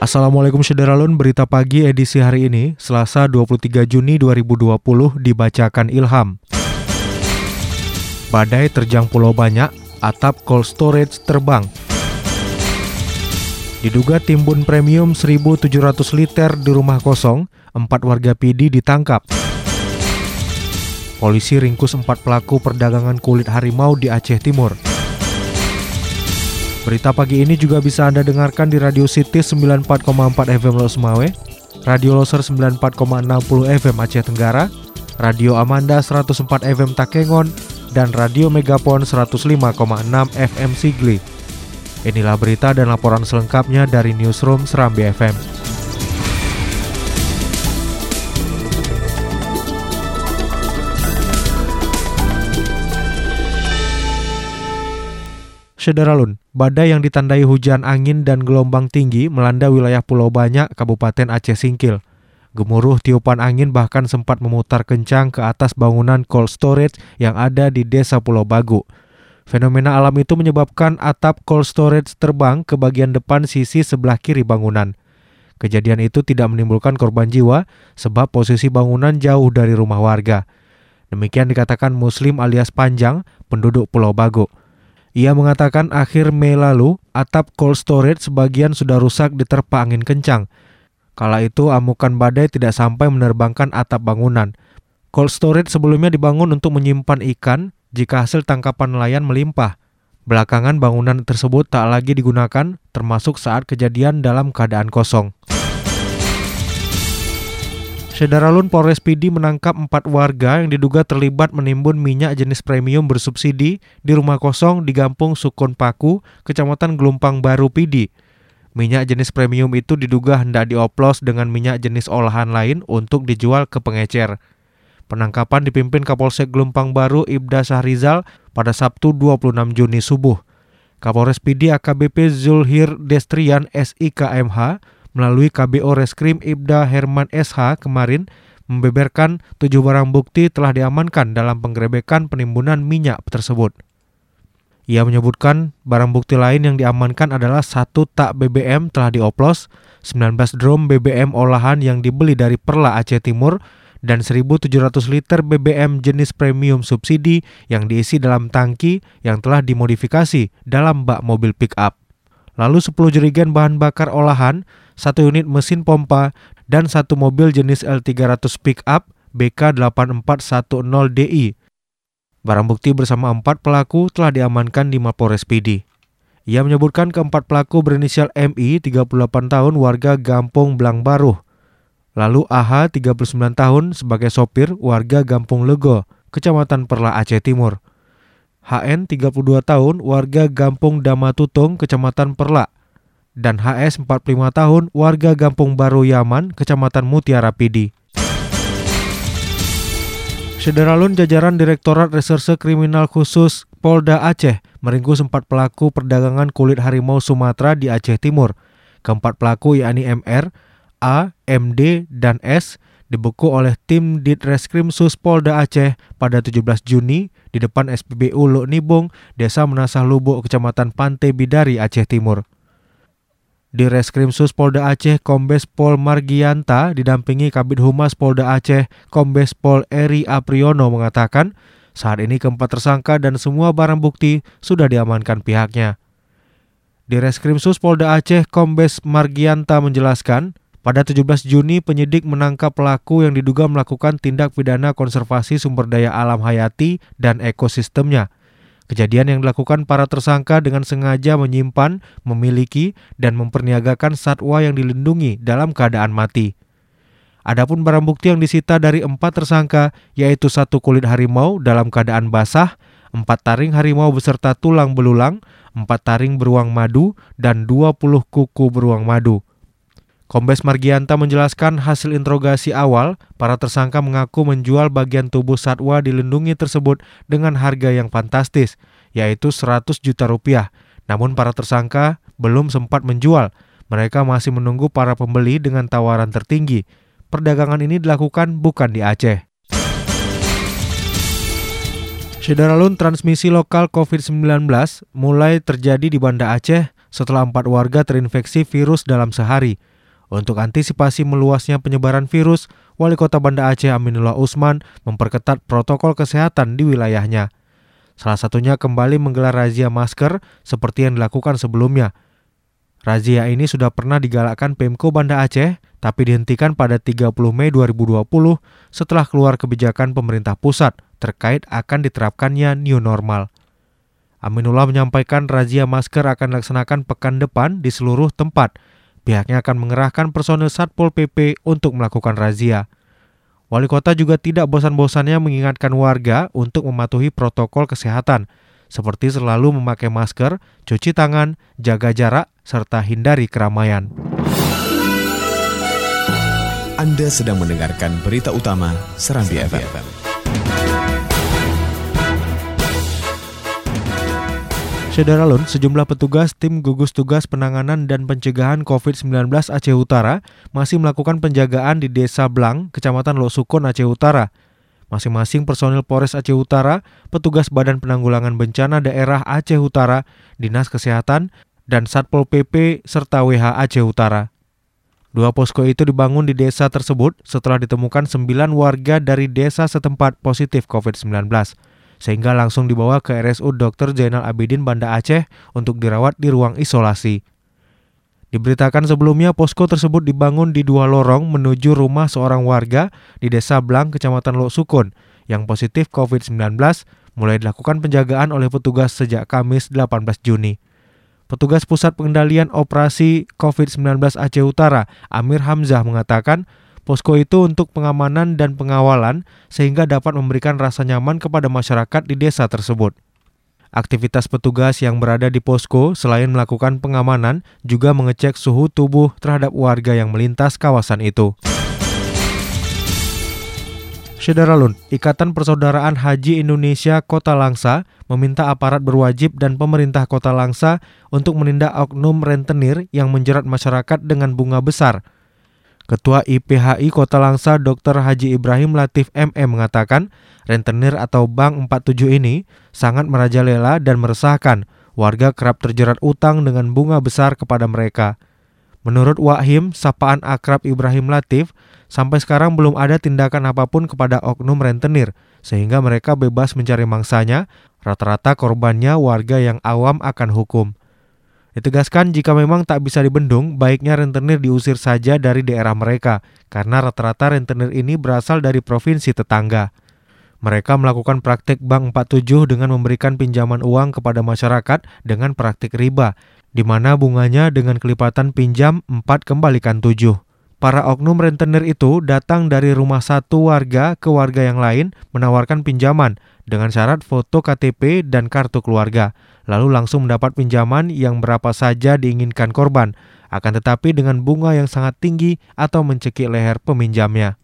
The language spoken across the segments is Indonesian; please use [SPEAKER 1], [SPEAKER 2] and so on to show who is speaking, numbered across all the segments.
[SPEAKER 1] Assalamualaikum Syederalun, berita pagi edisi hari ini, Selasa 23 Juni 2020, dibacakan Ilham. Badai terjang pulau banyak, atap cold storage terbang. Diduga timbun premium 1.700 liter di rumah kosong, empat warga PD ditangkap. Polisi ringkus empat pelaku perdagangan kulit harimau di Aceh Timur. Berita pagi ini juga bisa Anda dengarkan di Radio City 94,4 FM Los Mawe, Radio Loser 94,60 FM Aceh Tenggara, Radio Amanda 104 FM Takengon, dan Radio Megapon 105,6 FM Sigli. Inilah berita dan laporan selengkapnya dari Newsroom Serambi FM. Sederalun, badai yang ditandai hujan angin dan gelombang tinggi melanda wilayah Pulau Banyak, Kabupaten Aceh Singkil. Gemuruh tiupan angin bahkan sempat memutar kencang ke atas bangunan cold storage yang ada di Desa Pulau Bagu. Fenomena alam itu menyebabkan atap cold storage terbang ke bagian depan sisi sebelah kiri bangunan. Kejadian itu tidak menimbulkan korban jiwa sebab posisi bangunan jauh dari rumah warga. Demikian dikatakan Muslim alias Panjang, penduduk Pulau Bagu. Ia mengatakan akhir Mei lalu, atap cold storage sebagian sudah rusak diterpa angin kencang. Kala itu amukan badai tidak sampai menerbangkan atap bangunan. Cold storage sebelumnya dibangun untuk menyimpan ikan jika hasil tangkapan nelayan melimpah. Belakangan bangunan tersebut tak lagi digunakan, termasuk saat kejadian dalam keadaan kosong. Sedaralun Polres PD menangkap empat warga yang diduga terlibat menimbun minyak jenis premium bersubsidi di rumah kosong di Gampung Sukun Paku, Kecamatan Gelumpang Baru PD. Minyak jenis premium itu diduga hendak dioplos dengan minyak jenis olahan lain untuk dijual ke pengecer. Penangkapan dipimpin Kapolsek Gelumpang Baru Ibda Sahrizal pada Sabtu 26 Juni subuh. Kapolres PD AKBP Zulhir Destrian SIKMH melalui KBO Reskrim Ibda Herman SH kemarin membeberkan tujuh barang bukti telah diamankan dalam penggerebekan penimbunan minyak tersebut. Ia menyebutkan barang bukti lain yang diamankan adalah satu tak BBM telah dioplos, 19 drum BBM olahan yang dibeli dari Perla Aceh Timur, dan 1.700 liter BBM jenis premium subsidi yang diisi dalam tangki yang telah dimodifikasi dalam bak mobil pick up. Lalu 10 jerigen bahan bakar olahan, satu unit mesin pompa, dan satu mobil jenis L300 pick up BK8410DI. Barang bukti bersama empat pelaku telah diamankan di Mapores PD. Ia menyebutkan keempat pelaku berinisial MI, 38 tahun, warga Gampung Blang Baruh. Lalu AH, 39 tahun, sebagai sopir, warga Gampung Lego, Kecamatan Perla Aceh Timur. HN, 32 tahun, warga Gampung Damatutung, Kecamatan Perla dan HS 45 tahun warga Gampung Baru Yaman, Kecamatan Mutiara Pidi. Sederalun jajaran Direktorat Reserse Kriminal Khusus Polda Aceh meringkus empat pelaku perdagangan kulit harimau Sumatera di Aceh Timur. Keempat pelaku yakni MR, A, MD, dan S dibuku oleh tim Ditreskrim Sus Polda Aceh pada 17 Juni di depan SPBU Luk Nibung, Desa Menasah Lubuk, Kecamatan Pantai Bidari, Aceh Timur. Di Reskrim Sus Polda Aceh, Kombes Pol Margianta didampingi Kabid Humas Polda Aceh, Kombes Pol Eri Apriyono mengatakan, saat ini keempat tersangka dan semua barang bukti sudah diamankan pihaknya. Di Reskrim Sus Polda Aceh, Kombes Margianta menjelaskan, pada 17 Juni penyidik menangkap pelaku yang diduga melakukan tindak pidana konservasi sumber daya alam hayati dan ekosistemnya Kejadian yang dilakukan para tersangka dengan sengaja menyimpan, memiliki, dan memperniagakan satwa yang dilindungi dalam keadaan mati. Adapun barang bukti yang disita dari empat tersangka yaitu satu kulit harimau dalam keadaan basah, empat taring harimau beserta tulang belulang, empat taring beruang madu, dan 20 kuku beruang madu. Kombes Margianta menjelaskan hasil interogasi awal, para tersangka mengaku menjual bagian tubuh satwa dilindungi tersebut dengan harga yang fantastis, yaitu 100 juta rupiah. Namun para tersangka belum sempat menjual. Mereka masih menunggu para pembeli dengan tawaran tertinggi. Perdagangan ini dilakukan bukan di Aceh. Syederalun transmisi lokal COVID-19 mulai terjadi di Banda Aceh setelah empat warga terinfeksi virus dalam sehari. Untuk antisipasi meluasnya penyebaran virus, Wali Kota Banda Aceh Aminullah Usman memperketat protokol kesehatan di wilayahnya. Salah satunya kembali menggelar razia masker seperti yang dilakukan sebelumnya. Razia ini sudah pernah digalakkan Pemko Banda Aceh, tapi dihentikan pada 30 Mei 2020 setelah keluar kebijakan pemerintah pusat terkait akan diterapkannya new normal. Aminullah menyampaikan razia masker akan dilaksanakan pekan depan di seluruh tempat, Pihaknya akan mengerahkan personil Satpol PP untuk melakukan razia. Wali kota juga tidak bosan-bosannya mengingatkan warga untuk mematuhi protokol kesehatan, seperti selalu memakai masker, cuci tangan, jaga jarak, serta hindari keramaian.
[SPEAKER 2] Anda sedang mendengarkan berita utama Serambi FM.
[SPEAKER 1] Sederalun, sejumlah petugas tim gugus tugas penanganan dan pencegahan COVID-19 Aceh Utara masih melakukan penjagaan di Desa Blang, Kecamatan Losukon, Aceh Utara. Masing-masing personil Polres Aceh Utara, petugas Badan Penanggulangan Bencana Daerah Aceh Utara, Dinas Kesehatan, dan Satpol PP serta WH Aceh Utara. Dua posko itu dibangun di desa tersebut setelah ditemukan sembilan warga dari desa setempat positif COVID-19 sehingga langsung dibawa ke RSU Dr. Zainal Abidin Banda Aceh untuk dirawat di ruang isolasi. Diberitakan sebelumnya posko tersebut dibangun di dua lorong menuju rumah seorang warga di Desa Blang, Kecamatan Lok Sukun yang positif COVID-19 mulai dilakukan penjagaan oleh petugas sejak Kamis 18 Juni. Petugas Pusat Pengendalian Operasi COVID-19 Aceh Utara, Amir Hamzah mengatakan Posko itu untuk pengamanan dan pengawalan sehingga dapat memberikan rasa nyaman kepada masyarakat di desa tersebut. Aktivitas petugas yang berada di posko selain melakukan pengamanan juga mengecek suhu tubuh terhadap warga yang melintas kawasan itu. Syederalun, Ikatan Persaudaraan Haji Indonesia Kota Langsa meminta aparat berwajib dan pemerintah Kota Langsa untuk menindak oknum rentenir yang menjerat masyarakat dengan bunga besar – Ketua IPHI Kota Langsa Dr. Haji Ibrahim Latif MM mengatakan, rentenir atau bank 47 ini sangat merajalela dan meresahkan. Warga kerap terjerat utang dengan bunga besar kepada mereka. Menurut Wahim, sapaan akrab Ibrahim Latif, sampai sekarang belum ada tindakan apa pun kepada oknum rentenir, sehingga mereka bebas mencari mangsanya, rata-rata korbannya warga yang awam akan hukum. Ditegaskan jika memang tak bisa dibendung, baiknya rentenir diusir saja dari daerah mereka, karena rata-rata rentenir ini berasal dari provinsi tetangga. Mereka melakukan praktik Bank 47 dengan memberikan pinjaman uang kepada masyarakat dengan praktik riba, di mana bunganya dengan kelipatan pinjam 4 kembalikan 7. Para oknum rentenir itu datang dari rumah satu warga ke warga yang lain menawarkan pinjaman dengan syarat foto KTP dan kartu keluarga lalu langsung mendapat pinjaman yang berapa saja diinginkan korban, akan tetapi dengan bunga yang sangat tinggi atau mencekik leher peminjamnya.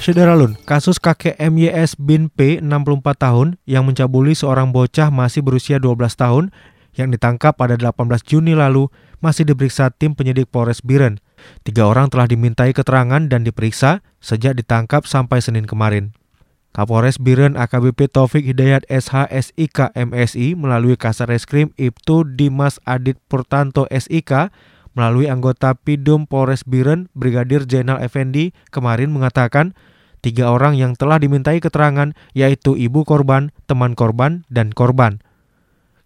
[SPEAKER 1] Sederalun, kasus kakek MYS bin P 64 tahun yang mencabuli seorang bocah masih berusia 12 tahun yang ditangkap pada 18 Juni lalu masih diperiksa tim penyidik Polres Biren. Tiga orang telah dimintai keterangan dan diperiksa sejak ditangkap sampai Senin kemarin. Kapolres Biren AKBP Taufik Hidayat SH SIK MSI melalui Kasar Reskrim Ibtu Dimas Adit Purtanto SIK melalui anggota Pidum Polres Biren Brigadir Jenderal Effendi kemarin mengatakan tiga orang yang telah dimintai keterangan yaitu ibu korban, teman korban, dan korban.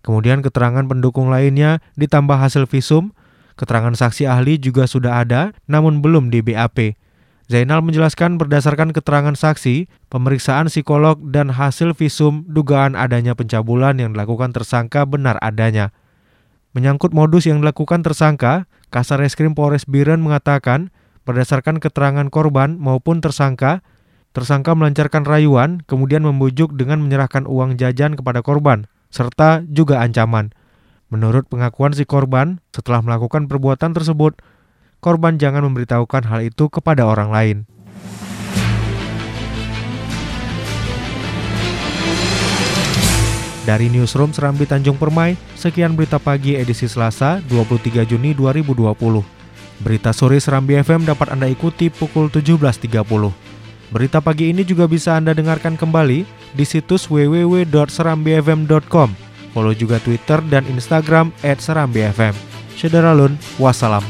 [SPEAKER 1] Kemudian keterangan pendukung lainnya ditambah hasil visum, keterangan saksi ahli juga sudah ada namun belum di BAP. Zainal menjelaskan berdasarkan keterangan saksi, pemeriksaan psikolog dan hasil visum dugaan adanya pencabulan yang dilakukan tersangka benar adanya. Menyangkut modus yang dilakukan tersangka, Kasar Reskrim Polres Biren mengatakan berdasarkan keterangan korban maupun tersangka, Tersangka melancarkan rayuan, kemudian membujuk dengan menyerahkan uang jajan kepada korban, serta juga ancaman. Menurut pengakuan si korban, setelah melakukan perbuatan tersebut, korban jangan memberitahukan hal itu kepada orang lain. Dari Newsroom Serambi Tanjung Permai, sekian berita pagi edisi Selasa 23 Juni 2020. Berita sore Serambi FM dapat Anda ikuti pukul 17.30. Berita pagi ini juga bisa Anda dengarkan kembali di situs www.serambifm.com. Follow juga Twitter dan Instagram @serambifm. Syederalun, wassalam.